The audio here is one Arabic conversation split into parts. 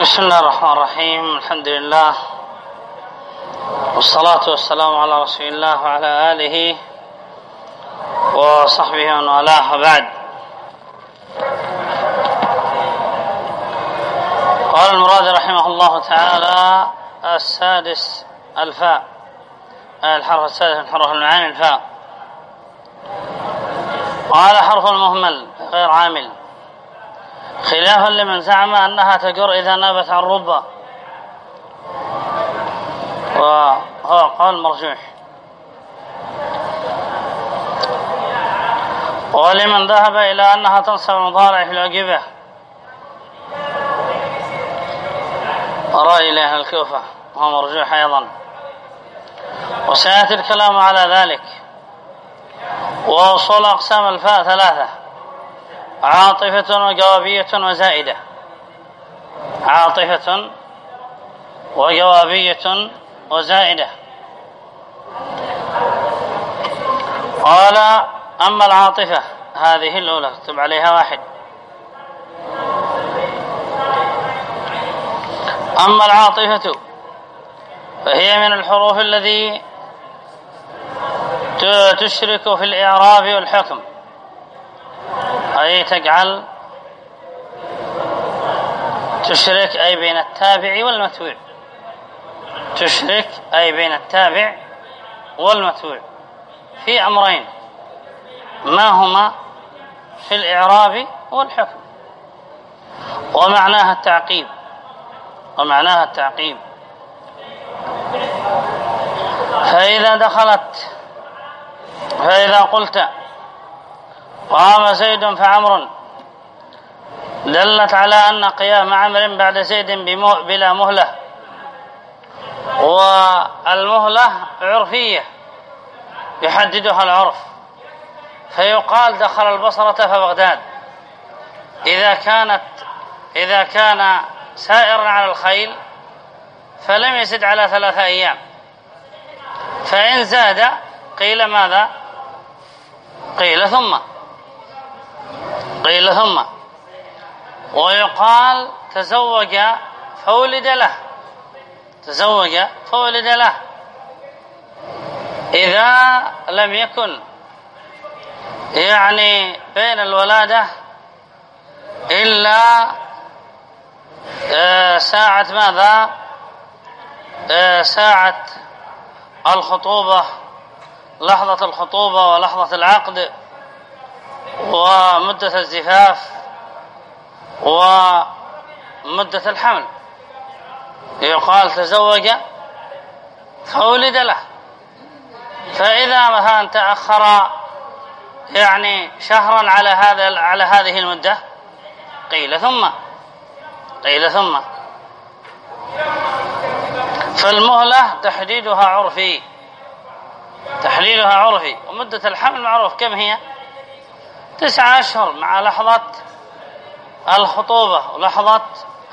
بسم الله الرحمن الرحيم الحمد لله والصلاة والسلام على رسول الله وعلى آله وصحبه ومن والاه وبعد قال المراد رحمه الله تعالى السادس الفاء الحرف السادس من حروف المعاني الفاء قال حرف المهمل غير عامل خلافا لمن زعم أنها تجر إذا نابت عن ربا. وهو قول مرجوح. ولمن ذهب إلى أنها تنصب مضارع في العقبة رأي له الكوفة وهو مرجوح أيضا. وسيأتي الكلام على ذلك. وأصول أقسام الفاء ثلاثة. عاطفة وجوابية وزائدة. عاطفة وجوابية وزائدة. قال أما العاطفة هذه الأولى اكتب عليها واحد. أما العاطفة فهي من الحروف الذي تشرك في الإعراب والحكم. أي تجعل تشرك أي بين التابع والمتبوع تشرك أي بين التابع والمتبوع في أمرين. ما هما؟ في الإعراب والحكم. ومعناها التعقيب. ومعناها التعقيب. فإذا دخلت فإذا قلت قام زيد فعمر دلت على أن قيام عمر بعد زيد بلا مهلة. والمهلة عرفية يحددها العرف. فيقال دخل البصرة فبغداد. إذا كانت إذا كان سائرا على الخيل فلم يزد على ثلاثة أيام. فإن زاد قيل ماذا؟ قيل ثم. قيل ثم ويقال تزوج فولد له. تزوج فولد له. إذا لم يكن يعني بين الولادة إلا آه، ساعة ماذا؟ آه، ساعة الخطوبة لحظة الخطوبة ولحظة العقد. ومدة الزفاف ومدة الحمل. يقال تزوج فولد له. فإذا مثلا تأخر يعني شهرا على هذا على هذه المدة قيل ثم قيل ثم. فالمهلة تحديدها عرفي تحديدها عرفي. ومدة الحمل معروف. كم هي؟ تسعة أشهر مع لحظة الخطوبة ولحظة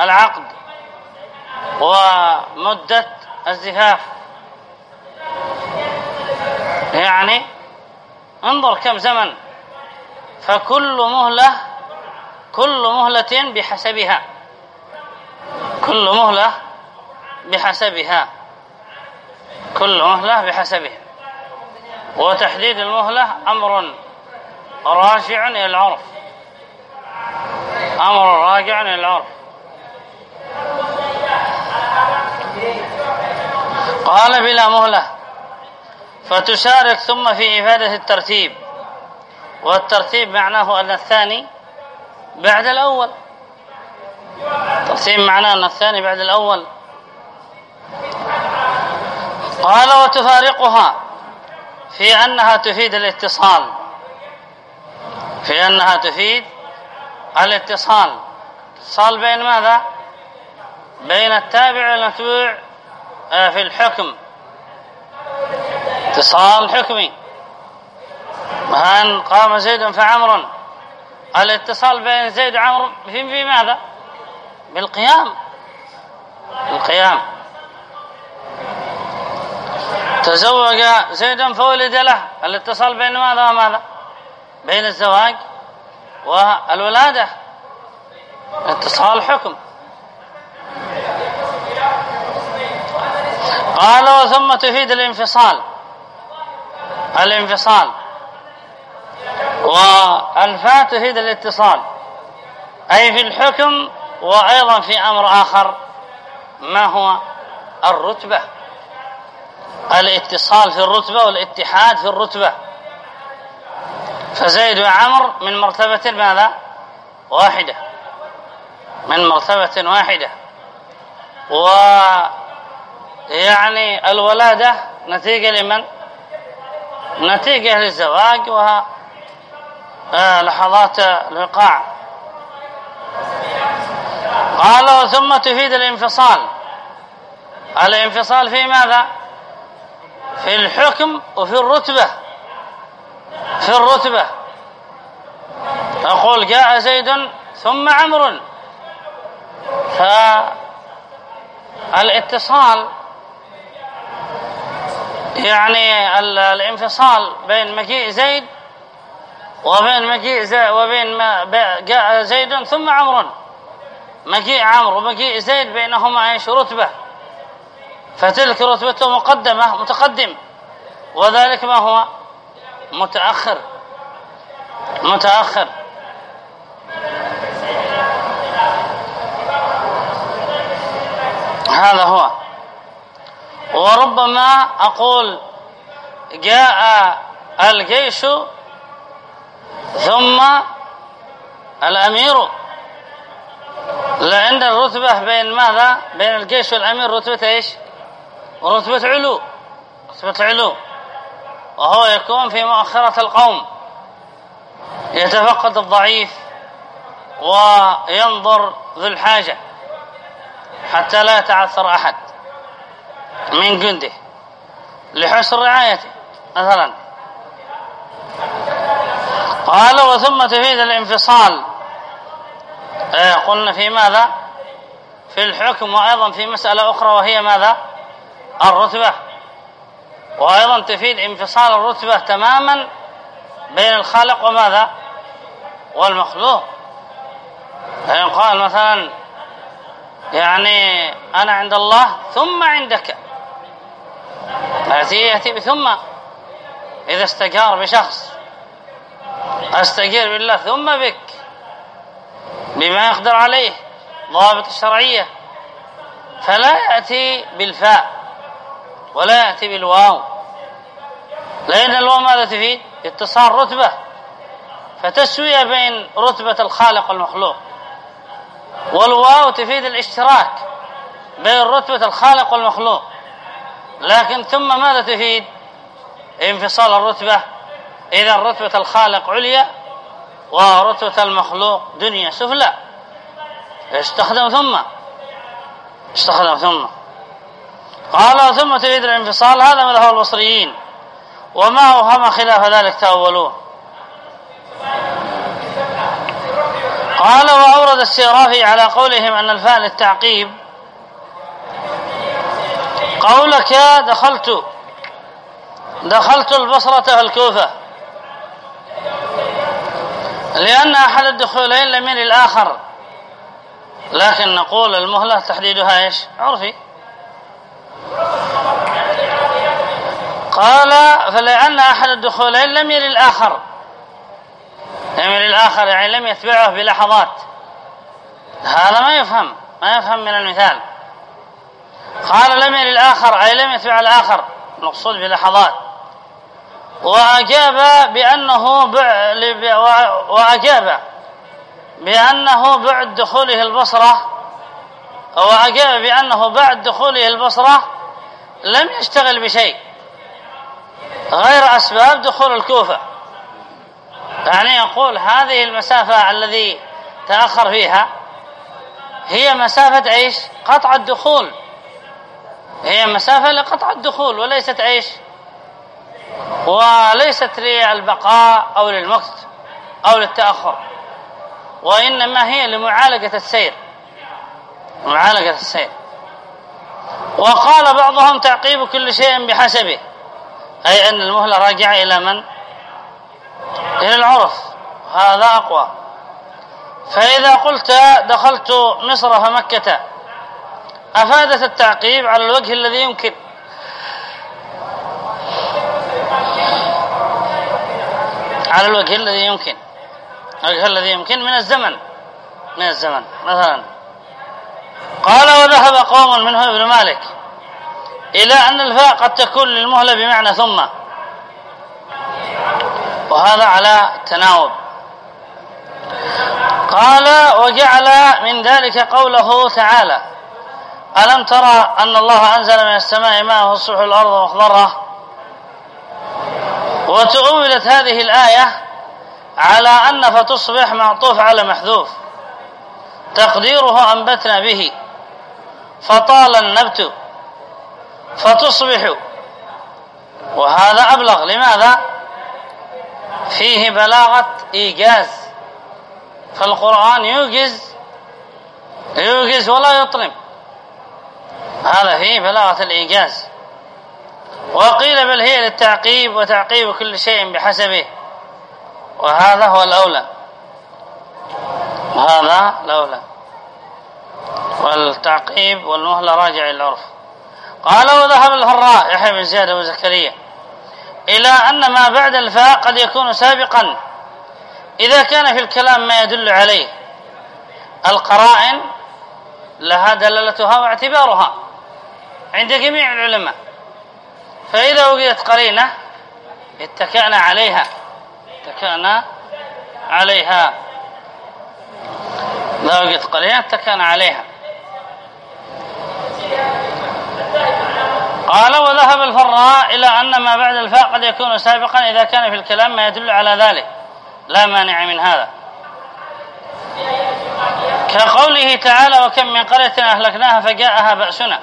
العقد ومدة الزفاف. يعني انظر كم زمن. فكل مهلة كل مهلة بحسبها. كل مهلة بحسبها. كل مهلة بحسبها. وتحديد المهلة أمر راجع إلى العرف. أمر راجع إلى العرف. قال بلا مهلة. فتشارك ثم في إفادة الترتيب. والترتيب معناه أن الثاني بعد الأول. الترتيب معناه أن الثاني بعد الأول. قال وتفارقها في أنها تفيد الاتصال. في أنها تفيد الاتصال. اتصال بين ماذا؟ بين التابع والمتبوع آه، في الحكم. اتصال حكمي. هان قام زيد فعمر الاتصال بين زيد وعمر في ماذا؟ بالقيام. القيام تزوج زيد فولد له. الاتصال بين ماذا وماذا؟ بين الزواج والولادة. اتصال حكم قال ثم تفيد الانفصال. الانفصال. والفاء تفيد الاتصال. أي في الحكم وأيضا في أمر آخر ما هو؟ الرتبة. الاتصال في الرتبة والاتحاد في الرتبة. فزيد وعمر من مرتبة ماذا؟ واحدة. من مرتبة واحدة. ويعني الولادة نتيجة لمن؟ نتيجة للزواج وها آه، لحظات الوقاع. قال ثم تفيد الانفصال. الانفصال في ماذا؟ في الحكم وفي الرتبة. في الرتبة. أقول جاء زيد ثم عمر فالاتصال يعني الانفصال بين مجيء زيد وبين مجيء زيد وبين ما جاء زيد ثم عمر مجيء عمرو ومجيء زيد بينهما إيش؟ رتبة. فتلك رتبته مقدمة متقدم. وذلك ما هو؟ متأخر. متأخر. هذا هو. وربما أقول جاء الجيش ثم الأمير. لأن الرتبة بين ماذا؟ بين الجيش والأمير. رتبة إيش؟ رتبة علو. رتبة علو. وهو يكون في مؤخرة القوم يتفقد الضعيف وينظر ذو الحاجة حتى لا يتعثر أحد من جنده لحسن رعايته مثلا. قال وثم تفيد الانفصال. إيه قلنا في ماذا؟ في الحكم وأيضا في مسألة أخرى وهي ماذا؟ الرتبة. وأيضا تفيد انفصال الرتبة تماما بين الخالق وماذا؟ والمخلوق. فإن قال مثلا يعني أنا عند الله ثم عندك. يأتي يأتي بثم إذا استجار بشخص. أستجير بالله ثم بك بما يقدر عليه ضابط الشرعية. فلا يأتي بالفاء. ولا يأتي بالواو. لأن الواو ماذا تفيد؟ اتصال رتبة. فتسوية بين رتبة الخالق والمخلوق. والواو تفيد الاشتراك بين رتبة الخالق والمخلوق. لكن ثم ماذا تفيد؟ انفصال الرتبة. إذا رتبة الخالق عليا ورتبة المخلوق دنيا. سفلى استخدم ثم. استخدم ثم. قال ثم تريد الانفصال هذا مذهب البصريين وما أوهم خلاف ذلك تأولوه. قال وأورد السيرافي على قولهم أن الفاء للتعقيب. قولك دخلت. دخلت البصرة في الكوفة. لأن أحد الدخولين لم الآخر. لكن نقول المهلة تحديدها إيش؟ عرفي. قال فلأن أحد الدخولين لم يلي الآخر. لم يلي الآخر يعني لم يتبعه بلحظات. هذا ما يفهم ما يفهم من المثال. قال لم يلي الآخر أي لم يتبع الآخر. مقصود بلحظات. وأجاب بأنه بع... وأجاب بأنه بعد دخوله البصرة وأجاب بأنه بعد دخوله البصرة لم يشتغل بشيء غير أسباب دخول الكوفة. يعني يقول هذه المسافة الذي تأخر فيها هي مسافة عيش قطع الدخول. هي مسافة لقطع الدخول وليست عيش وليست للبقاء أو للمقت أو للتأخر وإنما هي لمعالجة السير. معالجة السير. وقال بعضهم تعقيب كل شيء بحسبه أي أن المهلة راجعة إلى من؟ إلى العرف. هذا أقوى. فإذا قلت دخلت مصر فمكة أفادت التعقيب على الوجه الذي يمكن. على الوجه الذي يمكن. الوجه الذي يمكن من الزمن. من الزمن. مثلا قال وذهب قوم منه ابن مالك إلى أن الفاء قد تكون للمهلة بمعنى ثم. وهذا على تناوب. قال وجعل من ذلك قوله تعالى ألم ترى أن الله أنزل من السماء ماء فصح الأرض مخضرة؟ وتؤولت هذه الآية على أن فتصبح معطوف على محذوف. تقديره أنبتنا به. فطال النبت فتصبح. وهذا أبلغ. لماذا؟ فيه بلاغة إيجاز. فالقرآن يوجز يوجز ولا يطلب هذا فيه بلاغة الإيجاز. وقيل بل هي للتعقيب وتعقيب كل شيء بحسبه. وهذا هو الأولى. هذا الأولى والتعقيب والمهلة راجع إلى العرف. قال وذهب الفراء يحيى بن زياد أبو زكريا إلى أن ما بعد الفاء قد يكون سابقا. إذا كان في الكلام ما يدل عليه القرائن لها دلالتها واعتبارها عند جميع العلماء. فإذا وجدت قرينة اتكأنا عليها اتكأنا عليها. وجدت قرينة اتكأنا عليها. قال وذهب الفراء إلى أن ما بعد الفاء قد يكون سابقا إذا كان في الكلام ما يدل على ذلك. لا مانع من هذا. كقوله تعالى وكم من قرية أهلكناها فجاءها بأسنا.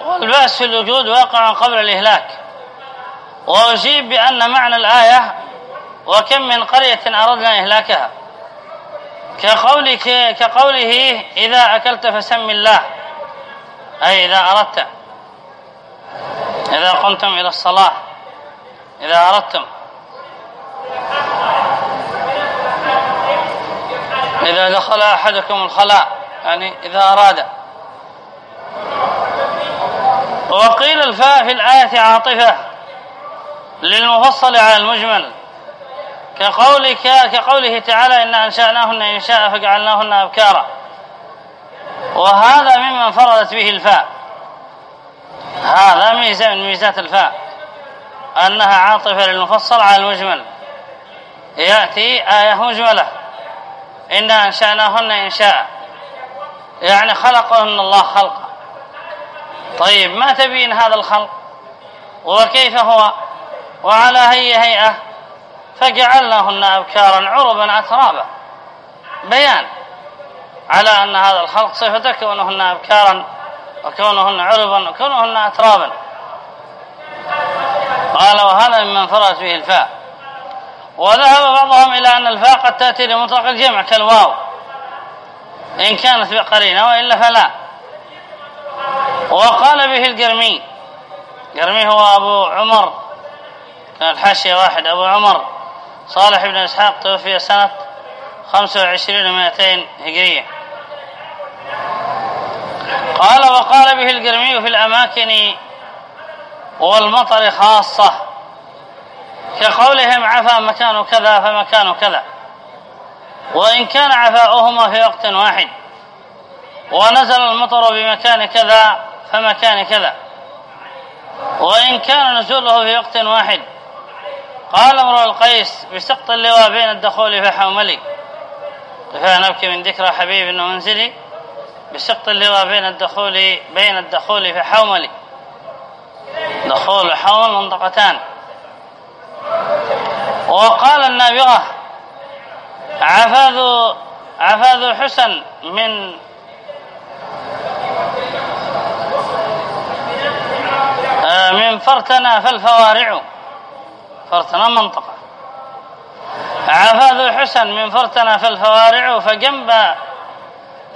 والبأس في الوجود واقع قبل الإهلاك. وأجيب بأن معنى الآية وكم من قرية أردنا إهلاكها. كقولك كقوله إذا أكلت فسم الله. أي إذا أردت. إذا قمتم إلى الصلاة. إذا أردتم. إذا دخل أحدكم الخلاء يعني إذا أراد. وقيل الفاء في الآية عاطفة للمفصل على المجمل. كقولك كقوله تعالى إن أنشأناهن إنشاء فجعلناهن أبكارا. وهذا مما انفردت به الفاء. هذا ميزة من ميزات الفاء. أنها عاطفة للمفصل على المجمل. يأتي آية مجملة. إنا أنشأناهن إنشاء. يعني خلقهن الله خلقا. طيب ما تبين هذا الخلق؟ وكيف هو؟ وعلى هي هيئة؟ فجعلناهن أبكارا عربا أترابا. بيان على أن هذا الخلق صفة كونهن أبكارا وكونهن عربا وكونهن أترابا. قال وهذا مما انفرد به الفاء. وذهب بعضهم إلى أن الفاء قد تأتي لمطلق الجمع كالواو. إن كانت بقرينة وإلا فلا. وقال به القرمي. قرمي هو أبو عمر. كان الحاشية واحد أبو عمر. صالح بن إسحاق توفي سنة 25 ومائتين هجرية. قال وقال به القرمي في الأماكن والمطر خاصة كقولهم عفا مكان كذا فمكان كذا وإن كان عفاؤهما في وقت واحد ونزل المطر بمكان كذا فمكان كذا وإن كان نزوله في وقت واحد قال امرؤ القيس بسقط اللواء بين الدخول فحوملي كفى نبكي من ذكرى حبيب ومنزلي بسقط اللواء بين الدخول بين الدخول فحوملي دخول وحومل منطقتان. وقال النابغة عفاذ عفاذ حسن من آه، من فرتنا فالفوارع. فرتنا منطقة. عفاذ حسن من فرتنا فالفوارع فجنب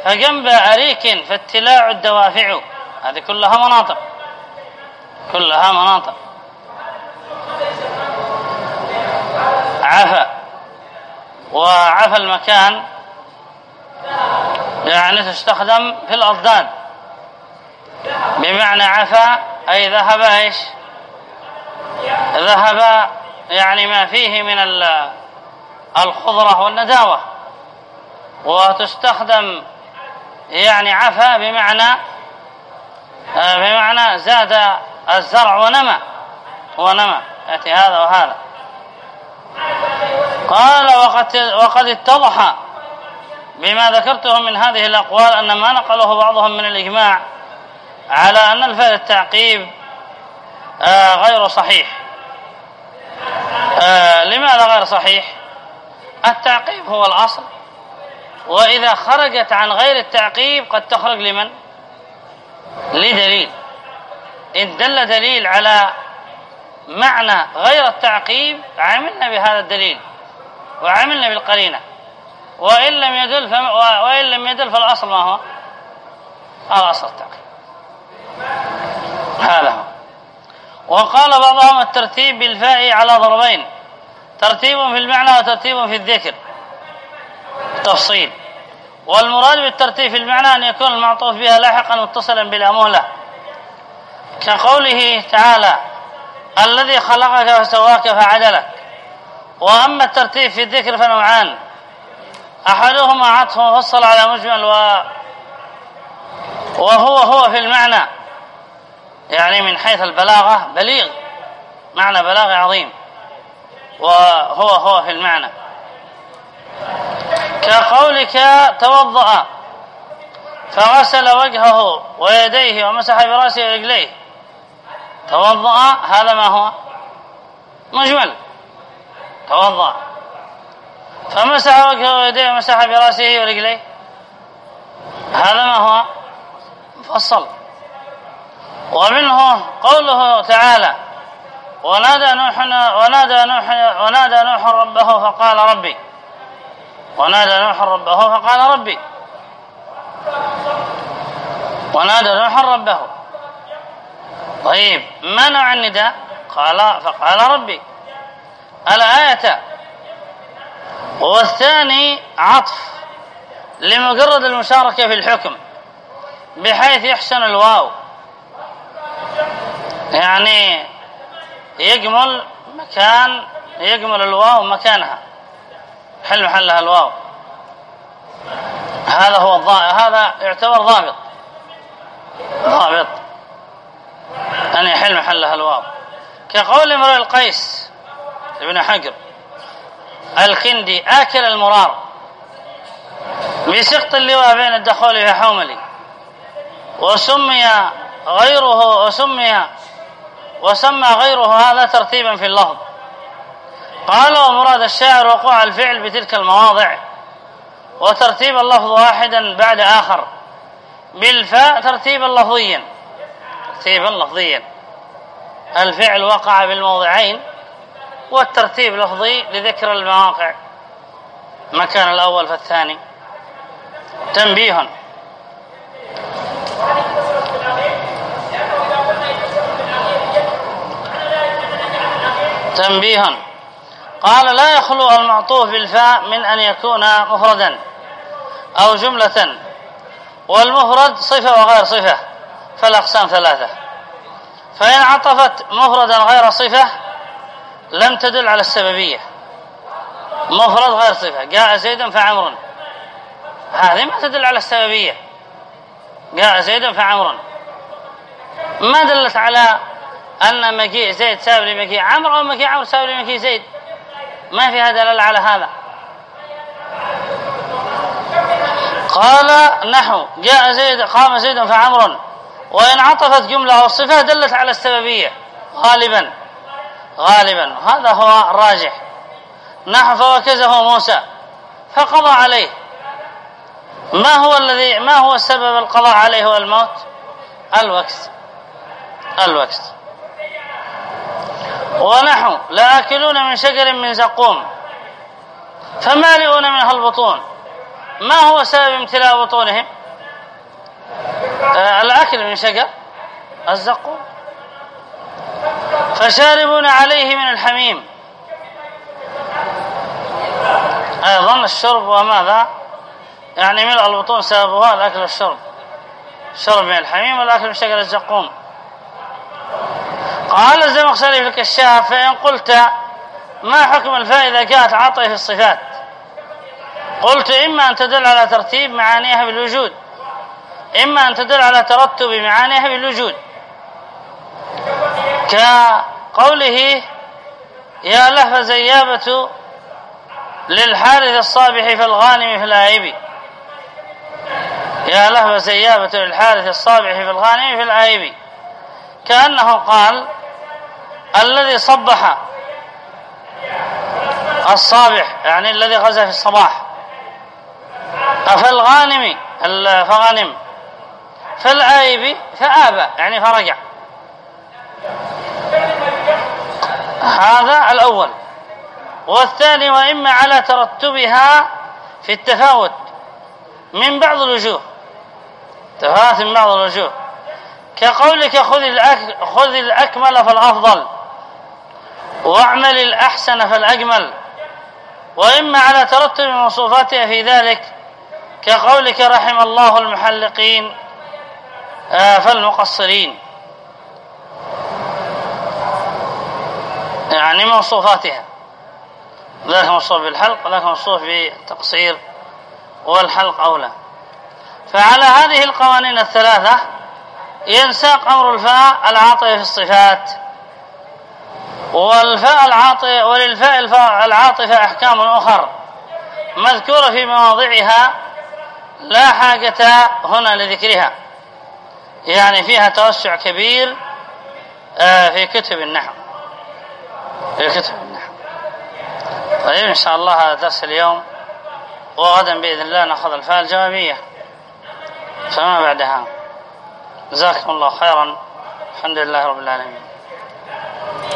فجنب أريك فاتلاع الدوافع. هذه كلها مناطق. كلها مناطق. عفا. وعفى المكان يعني تستخدم في الأضداد. بمعنى عفا أي ذهب إيش؟ ذهب يعني ما فيه من الخضرة والنداوة. وتستخدم يعني عفا بمعنى بمعنى زاد الزرع ونمى. ونمى. يأتي هذا وهذا. قال وقد, وقد اتضح بما ذكرته من هذه الأقوال أن ما نقله بعضهم من الإجماع على أن الفعل التعقيب آه، غير صحيح. آه، لماذا غير صحيح؟ التعقيب هو الأصل. وإذا خرجت عن غير التعقيب قد تخرج لمن؟ لدليل. إن دل دليل على معنى غير التعقيب عملنا بهذا الدليل وعملنا بالقرينة. وإن لم يدل فم... وإن لم يدل فالأصل ما هو؟ الأصل التعقيب. هذا هو. وقال بعضهم الترتيب بالفاء على ضربين ترتيب في المعنى وترتيب في الذكر. تفصيل. والمراد بالترتيب في المعنى أن يكون المعطوف بها لاحقا متصلا بلا مهلة. كقوله تعالى الذي خلقك فسواك فعدلك وأما الترتيب في الذكر فنوعان. أحدهما عطف مفصل على مجمل و وهو هو في المعنى. يعني من حيث البلاغة بليغ معنى بلاغ عظيم وهو هو في المعنى. كقولك توضأ فغسل وجهه ويديه ومسح برأسه ورجليه. توضأ هذا ما هو؟ مجمل. توضأ. فمسح وجهه ويديه ومسح برأسه ورجليه. هذا ما هو؟ مفصل. ومنه قوله تعالى ونادى نوح ونادى نوح ونادى نوح ربه فقال ربي. ونادى نوح ربه فقال ربي. ونادى نوح ربه. طيب ما نوع النداء؟ قال فقال ربي. الآية والثاني عطف لمجرد المشاركة في الحكم بحيث يحسن الواو. يعني يجمل مكان يجمل الواو مكانها. حل محلها الواو. هذا هو الضابط هذا يعتبر ضابط. ضابط. أن يحل محلها الواو. كقول امرؤ القيس ابن حجر الكندي آكل المرار. بسقط اللواء بين الدخول في حوملي. وسمي غيره وسمي وسمى غيره هذا ترتيبا في اللفظ. قال ومراد الشاعر وقوع الفعل بتلك المواضع. وترتيب اللفظ واحدا بعد آخر. بالفاء ترتيبا لفظيا. ترتيبا لفظيا. الفعل وقع بالموضعين والترتيب لفظي لذكر المواقع. مكان الأول فالثاني. تنبيه تنبيه قال لا يخلو المعطوف بالفاء من أن يكون مفردا أو جملة والمفرد صفة وغير صفة فالأقسام ثلاثة. فإن عطفت مفردا غير صفة لم تدل على السببية. مفرد غير صفة جاء زيد فعمر. هذه ما تدل على السببية. جاء زيد فعمر. ما دلت على أن مجيء زيد سبب لمجيء عمرو أو مجيء عمرو سبب لمجيء زيد. ما فيها دلالة على هذا. قال نحو جاء زيد قام زيد فعمر. وإن عطفت جملة أو صفة دلت على السببية. غالبا. غالبا. هذا هو الراجح نحو فوكزه موسى. فقضى عليه. ما هو الذي ما هو سبب القضاء عليه والموت؟ العكس. العكس. ونحو لآكلون من شجر من زقوم فمالئون منها البطون. ما هو سبب امتلاء بطونهم؟ آه الأكل من شجر الزقوم. فشاربون عليه من الحميم. أيضا الشرب وماذا؟ يعني ملء البطون سببها الأكل والشرب. شرب من الحميم والأكل من شجر الزقوم. قال الزمخشري في الكشاف فإن قلت ما حكم الفاء إذا كانت عطية في الصفات. قلت إما أن تدل على ترتيب معانيها بالوجود إما أن تدل على ترتب معانيها بالوجود. كقوله يا لهف زيابة للحارث الصابح في الغانم في الآيب يا لهف زيابة للحارث الصابح في الغانم في الآيب كأنه قال الذي صبح الصابح يعني الذي غزا في الصباح. في الغانم فغنم في الآيب فآبى يعني فرجع. هذا الأول. والثاني وإما على ترتبها في التفاوت من بعض الوجوه. تفاوت من بعض الوجوه. كقولك خذ, الأك خذ الأكمل فالأفضل واعمل الأحسن فالأجمل وإما على ترتب موصوفاتها في ذلك كقولك رحم الله المحلقين آه، فالمقصرين. يعني موصوفاتها ذاك موصوف بالحلق ذاك موصوف بالتقصير والحلق أولى. فعلى هذه القوانين الثلاثة ينساق أمر الفاء العاطفة في الصفات. والفاء العاطفة وللفاء العاطفة أحكام أخر مذكورة في مواضعها لا حاجة هنا لذكرها. يعني فيها توسع كبير آه، في كتب النحو. في كتب النحو. طيب إن شاء الله هذا درس اليوم وغدا بإذن الله نأخذ الفاء الجوابية. فما بعدها؟ جزاكم الله خيرا. الحمد لله رب العالمين.